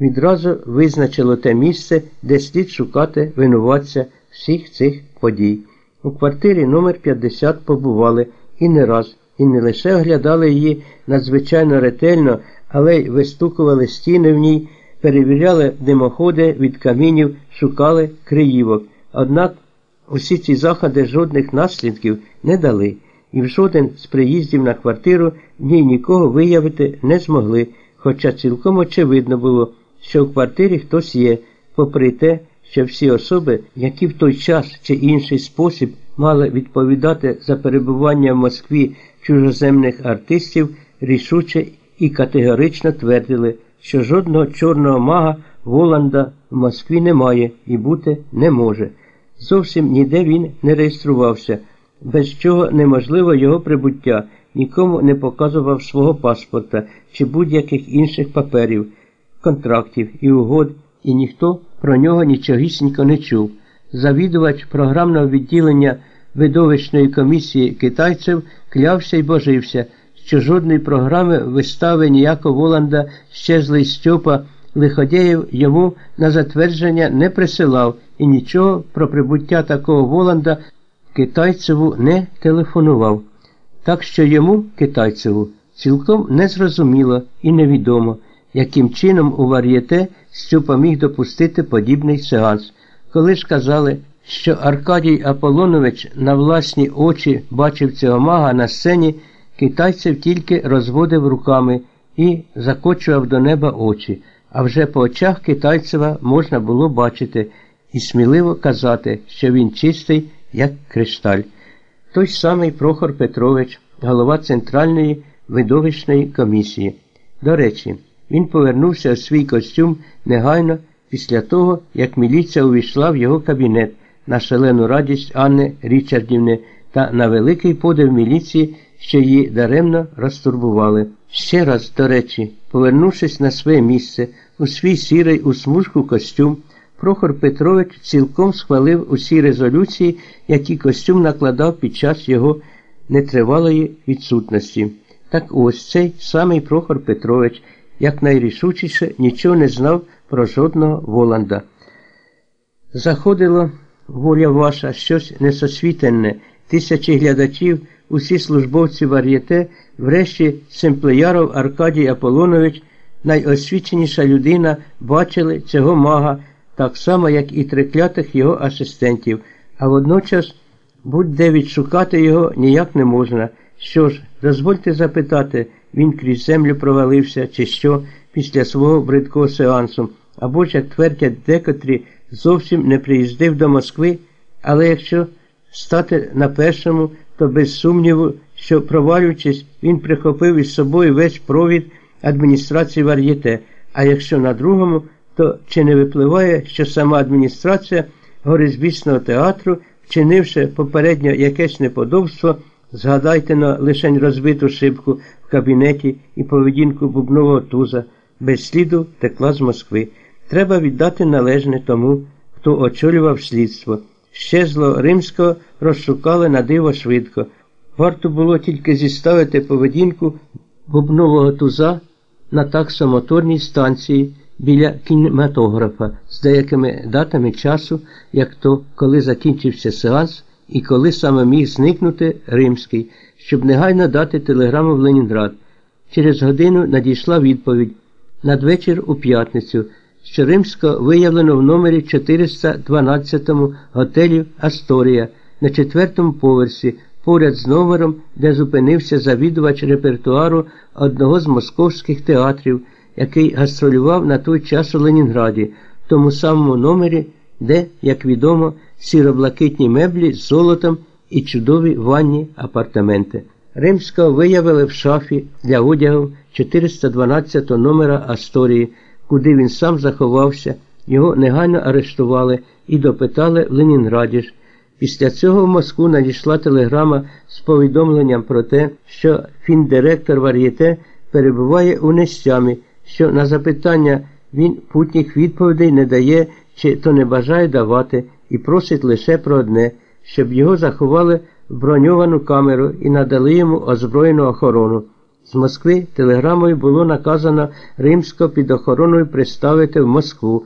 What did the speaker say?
відразу визначило те місце, де слід шукати винуватця всіх цих подій. У квартирі номер 50 побували і не раз, і не лише оглядали її надзвичайно ретельно, але й вистукували стіни в ній, перевіряли димоходи від камінів, шукали криївок. Однак усі ці заходи жодних наслідків не дали, і в жоден з приїздів на квартиру в ній нікого виявити не змогли, хоча цілком очевидно було, що в квартирі хтось є, попри те, що всі особи, які в той час чи інший спосіб мали відповідати за перебування в Москві чужоземних артистів, рішуче і категорично твердили, що жодного чорного мага Воланда в Москві немає і бути не може. Зовсім ніде він не реєструвався, без чого неможливо його прибуття, нікому не показував свого паспорта чи будь-яких інших паперів, контрактів і угод, і ніхто про нього нічогісінько не чув. Завідувач програмного відділення видовищної комісії китайців клявся й божився, що жодної програми вистави ніякого Воланда щезлий Стьопа Лиходєєв йому на затвердження не присилав і нічого про прибуття такого Воланда китайцеву не телефонував. Так що йому, китайцеву, цілком незрозуміло і невідомо, яким чином у вар'єте Стьопа міг допустити подібний сеанс. Коли ж казали, що Аркадій Аполонович на власні очі бачив цього мага на сцені, китайцев тільки розводив руками і закочував до неба очі, а вже по очах китайцева можна було бачити і сміливо казати, що він чистий, як кришталь. Той самий Прохор Петрович, голова Центральної видовищної комісії. До речі, він повернувся у свій костюм негайно після того, як міліція увійшла в його кабінет на шалену радість Анни Річардівни та на великий подив міліції, що її даремно розтурбували. Ще раз, до речі, повернувшись на своє місце у свій сірий у смужку костюм, Прохор Петрович цілком схвалив усі резолюції, які костюм накладав під час його нетривалої відсутності. Так ось цей самий Прохор Петрович, як найрішучіше, нічого не знав про жодного Воланда. Заходило воля ваша, щось несосвітенне, тисячі глядачів, усі службовці вар'єте, врешті Семплеяров Аркадій Аполонович, найосвіченіша людина, бачили цього мага, так само, як і триклятих його асистентів, а водночас будь-де відшукати його ніяк не можна. Що ж, дозвольте запитати, він крізь землю провалився, чи що після свого бридкого сеансу, або як твердять декотрі, зовсім не приїздив до Москви, але якщо стати на першому, то без сумніву, що, провалюючись, він прихопив із собою весь провід адміністрації Вар'єте, а якщо на другому, то чи не випливає, що сама адміністрація горизвісного театру, вчинивши попередньо якесь неподобство, згадайте на лишень розбиту шибку в кабінеті і поведінку бубнового туза, без сліду текла з Москви. Треба віддати належне тому, хто очолював слідство. Щезло римського розшукали на диво швидко. Варто було тільки зіставити поведінку бубнового туза на таксомоторній станції біля кінематографа з деякими датами часу, як то коли закінчився сеанс і коли саме міг зникнути римський, щоб негайно дати телеграму в Ленінград. Через годину надійшла відповідь надвечір у п'ятницю що Римсько виявлено в номері 412 готелі Асторія на четвертому поверсі, поряд з номером, де зупинився завідувач репертуару одного з московських театрів, який гастролював на той час у Ленінграді, в тому самому номері, де, як відомо, сіроблакитні меблі з золотом і чудові ванні апартаменти. Римського виявили в шафі для одягу 412 номера Асторії куди він сам заховався, його негайно арештували і допитали в Ленінграді ж. Після цього в Москву надійшла телеграма з повідомленням про те, що фіндиректор Вар'єте перебуває у нестямі, що на запитання він путніх відповідей не дає чи то не бажає давати, і просить лише про одне, щоб його заховали в броньовану камеру і надали йому озброєну охорону. З Москви телеграмою було наказано римсько під охороною представити в Москву